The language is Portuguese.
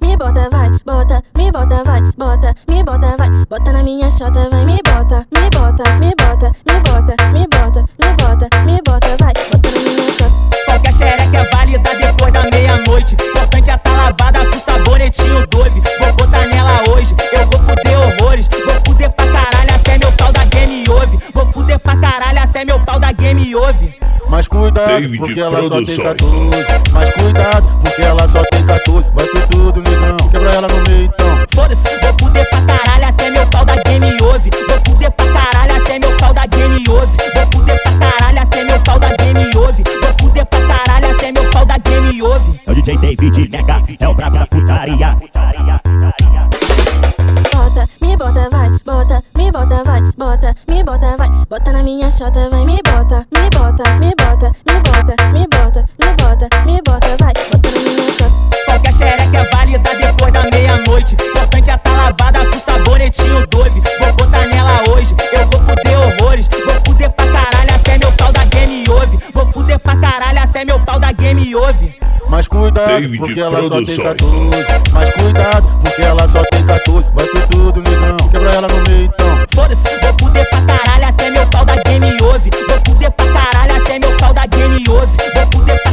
me bota, vai, bota, me bota, vai, bota, me bota, vai, bota na minha chota, vai, me bota, me bota, me bota, me bota, me bota, me bota, me bota, vai, bota na minha chota. Qualquer xereca é válida depois da meia-noite. Importante é tá lavada com sabonetinho Dove. Vou botar nela hoje, eu vou fuder horrores. Vou fuder pra caralho até meu pau da game ouve. Vou fuder pra caralho até meu pau da game ouve. Mas cuidado, David porque ela só tem Produções. 14. Mas cuidado, porque Meio, então. Foda-se, vou fuder pra caralho até meu pau da game ouve. Vou fuder pra caralho até meu pau da game ouve. Vou fuder pra caralho até meu pau da game ouve. Vou fuder pra caralho até meu pau da game ouve. É o DJ David Nega, é o brabo da putaria. putaria, putaria. Bota, me bota, vai, bota, me bota, vai, bota, me bota, vai, bota na minha chota, vai, me bota, me bota, me bota, me bota, me bota, me bota, me bota, vai, bota noite. Importante a tá lavada com sabonetinho doido. Vou botar nela hoje, eu vou fuder horrores. Vou fuder pra caralho até meu pau da game ouve. Vou fuder pra caralho até meu pau da game ouve. Mas cuidado, David porque ela só tem 14. Mas cuidado, porque ela só tem 14. Vai com tudo, irmão. Quebra ela no meio então. Foda-se, vou fuder pra caralho até meu pau da game ouve. Vou fuder pra caralho até meu pau da game ouve. Vou fuder pra